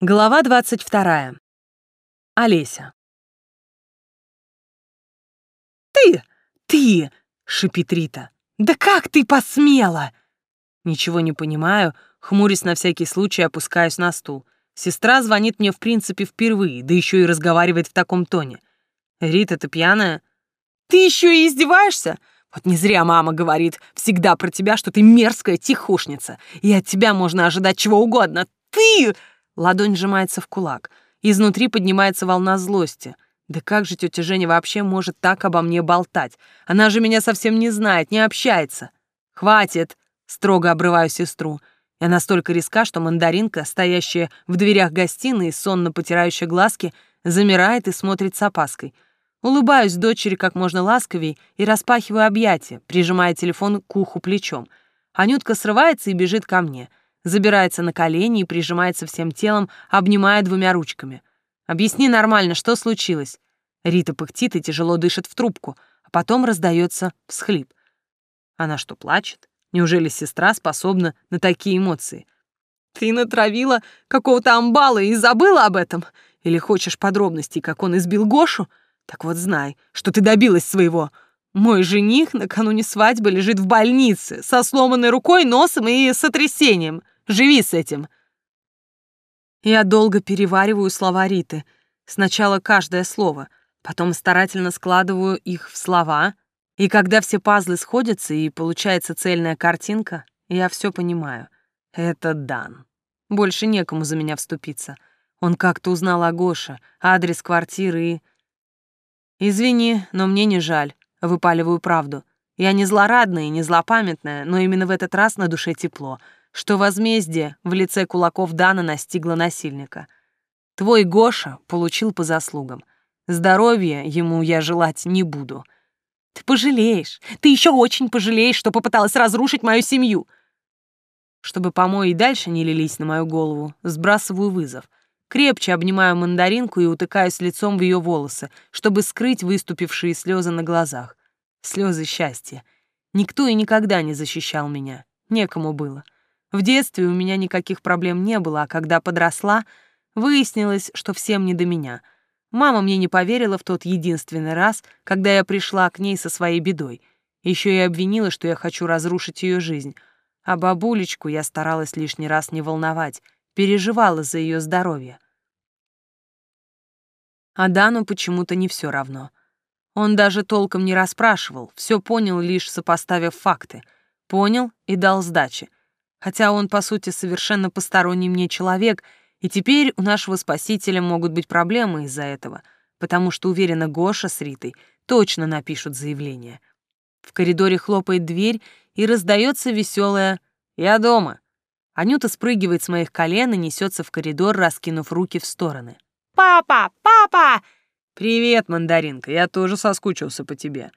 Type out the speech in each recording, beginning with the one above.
Глава 22. Олеся. «Ты! Ты!» — шипит Рита. «Да как ты посмела?» Ничего не понимаю, хмурясь на всякий случай, опускаюсь на стул. Сестра звонит мне в принципе впервые, да еще и разговаривает в таком тоне. «Рита, ты пьяная?» «Ты еще и издеваешься? Вот не зря мама говорит всегда про тебя, что ты мерзкая тихушница, и от тебя можно ожидать чего угодно. Ты...» Ладонь сжимается в кулак. Изнутри поднимается волна злости. Да как же тетя Женя вообще может так обо мне болтать? Она же меня совсем не знает, не общается. «Хватит!» — строго обрываю сестру. Я настолько риска, что мандаринка, стоящая в дверях гостиной сонно потирающая глазки, замирает и смотрит с опаской. Улыбаюсь дочери как можно ласковей и распахиваю объятия, прижимая телефон к уху плечом. Анютка срывается и бежит ко мне — забирается на колени и прижимается всем телом, обнимая двумя ручками. «Объясни нормально, что случилось?» Рита пыхтит и тяжело дышит в трубку, а потом раздается всхлип. Она что, плачет? Неужели сестра способна на такие эмоции? «Ты натравила какого-то амбала и забыла об этом? Или хочешь подробностей, как он избил Гошу? Так вот знай, что ты добилась своего. Мой жених накануне свадьбы лежит в больнице со сломанной рукой, носом и сотрясением. Живи с этим. Я долго перевариваю слова Риты. Сначала каждое слово, потом старательно складываю их в слова, и когда все пазлы сходятся и получается цельная картинка, я все понимаю. Это Дан. Больше некому за меня вступиться. Он как-то узнал о Гоше, адрес квартиры и... Извини, но мне не жаль. Выпаливаю правду. Я не злорадная и не злопамятная, но именно в этот раз на душе тепло, что возмездие в лице кулаков Дана настигло насильника. Твой Гоша получил по заслугам. Здоровья ему я желать не буду. Ты пожалеешь, ты еще очень пожалеешь, что попыталась разрушить мою семью. Чтобы помои и дальше не лились на мою голову, сбрасываю вызов. Крепче обнимаю мандаринку и утыкаюсь лицом в ее волосы, чтобы скрыть выступившие слезы на глазах. Слезы счастья. Никто и никогда не защищал меня. Некому было. В детстве у меня никаких проблем не было, а когда подросла, выяснилось, что всем не до меня. Мама мне не поверила в тот единственный раз, когда я пришла к ней со своей бедой. Еще и обвинила, что я хочу разрушить ее жизнь. А бабулечку я старалась лишний раз не волновать — переживала за ее здоровье. А Дану почему-то не все равно. Он даже толком не расспрашивал, все понял, лишь сопоставив факты. Понял и дал сдачи. Хотя он, по сути, совершенно посторонний мне человек, и теперь у нашего спасителя могут быть проблемы из-за этого, потому что, уверена, Гоша с Ритой точно напишут заявление. В коридоре хлопает дверь, и раздается веселое «Я дома». Анюта спрыгивает с моих колен и несется в коридор, раскинув руки в стороны. «Папа! Папа!» «Привет, мандаринка, я тоже соскучился по тебе».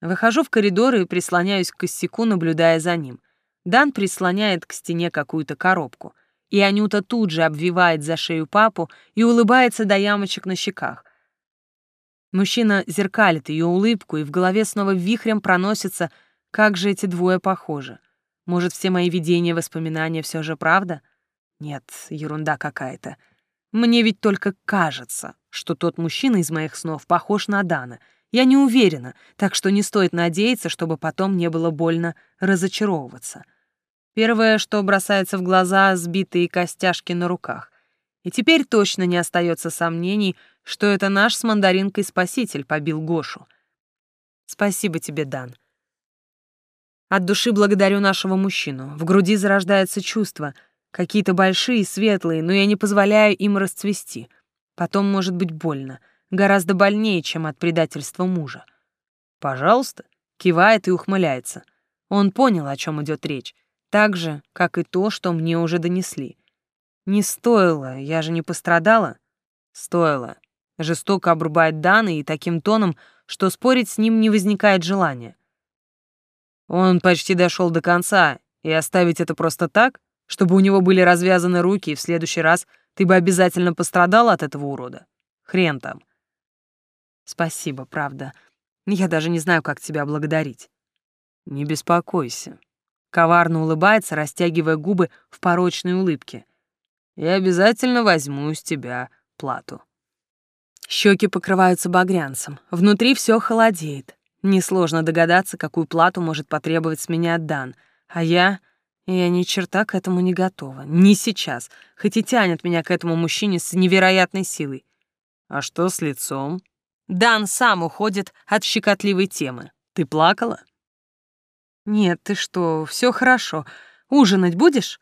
Выхожу в коридор и прислоняюсь к косяку, наблюдая за ним. Дан прислоняет к стене какую-то коробку, и Анюта тут же обвивает за шею папу и улыбается до ямочек на щеках. Мужчина зеркалит ее улыбку, и в голове снова вихрем проносится, как же эти двое похожи. Может, все мои видения воспоминания все же правда? Нет, ерунда какая-то. Мне ведь только кажется, что тот мужчина из моих снов похож на Дана. Я не уверена, так что не стоит надеяться, чтобы потом не было больно разочаровываться. Первое, что бросается в глаза — сбитые костяшки на руках. И теперь точно не остается сомнений, что это наш с мандаринкой спаситель побил Гошу. Спасибо тебе, Дан. От души благодарю нашего мужчину. В груди зарождаются чувства, какие-то большие, светлые, но я не позволяю им расцвести. Потом может быть больно, гораздо больнее, чем от предательства мужа. «Пожалуйста», — кивает и ухмыляется. Он понял, о чем идет речь, так же, как и то, что мне уже донесли. «Не стоило, я же не пострадала?» «Стоило». Жестоко обрубает Дана и таким тоном, что спорить с ним не возникает желания. Он почти дошел до конца, и оставить это просто так, чтобы у него были развязаны руки, и в следующий раз ты бы обязательно пострадал от этого урода. Хрен там. Спасибо, правда. Я даже не знаю, как тебя благодарить. Не беспокойся. Коварно улыбается, растягивая губы в порочной улыбке. Я обязательно возьму с тебя плату. Щеки покрываются багрянцем, внутри все холодеет. Несложно догадаться, какую плату может потребовать с меня Дан, а я... Я ни черта к этому не готова. Не сейчас, хоть и тянет меня к этому мужчине с невероятной силой. А что с лицом? Дан сам уходит от щекотливой темы. Ты плакала? Нет, ты что, все хорошо. Ужинать будешь?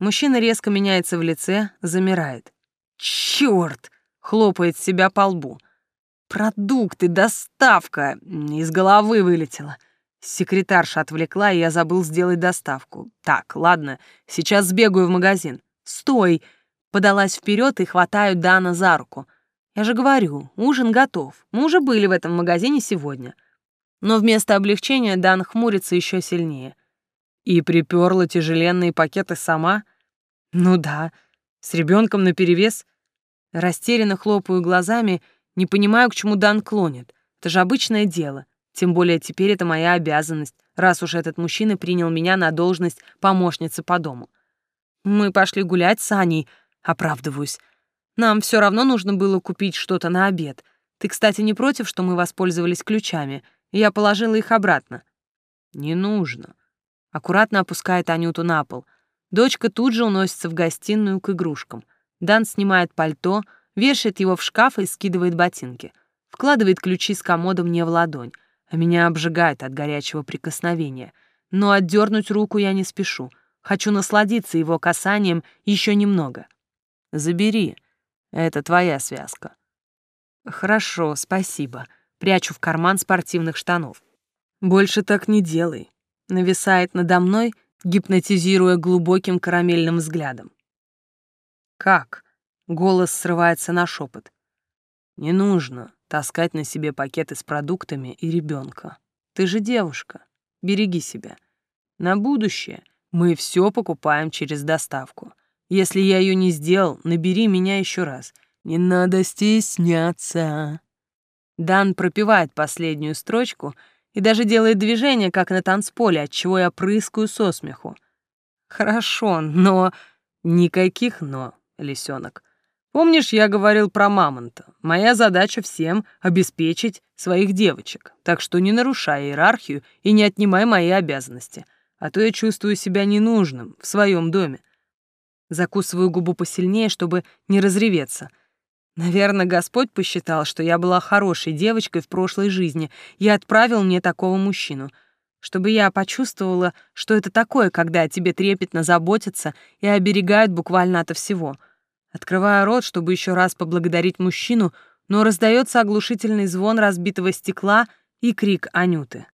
Мужчина резко меняется в лице, замирает. Черт! хлопает себя по лбу. Продукты, доставка. Из головы вылетела. Секретарша отвлекла, и я забыл сделать доставку. Так, ладно, сейчас сбегаю в магазин. Стой! Подалась вперед и хватаю Дана за руку. Я же говорю, ужин готов. Мы уже были в этом магазине сегодня. Но вместо облегчения Дан хмурится еще сильнее. И приперла тяжеленные пакеты сама? Ну да, с ребенком наперевес. Растерянно хлопаю глазами, не понимаю, к чему Дан клонит. Это же обычное дело. Тем более теперь это моя обязанность, раз уж этот мужчина принял меня на должность помощницы по дому. Мы пошли гулять с Аней, оправдываюсь. Нам все равно нужно было купить что-то на обед. Ты, кстати, не против, что мы воспользовались ключами? Я положила их обратно. Не нужно. Аккуратно опускает Анюту на пол. Дочка тут же уносится в гостиную к игрушкам. Дан снимает пальто, вешает его в шкаф и скидывает ботинки. Вкладывает ключи с комода мне в ладонь меня обжигает от горячего прикосновения. Но отдернуть руку я не спешу. Хочу насладиться его касанием еще немного. Забери. Это твоя связка. Хорошо, спасибо. Прячу в карман спортивных штанов. Больше так не делай. Нависает надо мной, гипнотизируя глубоким карамельным взглядом. Как? Голос срывается на шепот. Не нужно таскать на себе пакеты с продуктами и ребенка. Ты же девушка, береги себя. На будущее мы все покупаем через доставку. Если я ее не сделал, набери меня еще раз. Не надо стесняться. Дан пропевает последнюю строчку и даже делает движение, как на танцполе, от чего я прыскаю со смеху. Хорошо, но... Никаких «но», лисенок. Помнишь, я говорил про мамонта? Моя задача всем обеспечить своих девочек, так что не нарушай иерархию и не отнимай мои обязанности, а то я чувствую себя ненужным в своем доме. Закусываю губу посильнее, чтобы не разреветься. Наверное, Господь посчитал, что я была хорошей девочкой в прошлой жизни и отправил мне такого мужчину, чтобы я почувствовала, что это такое, когда о тебе трепетно заботятся и оберегают буквально ото всего — Открываю рот, чтобы еще раз поблагодарить мужчину, но раздается оглушительный звон разбитого стекла и крик Анюты.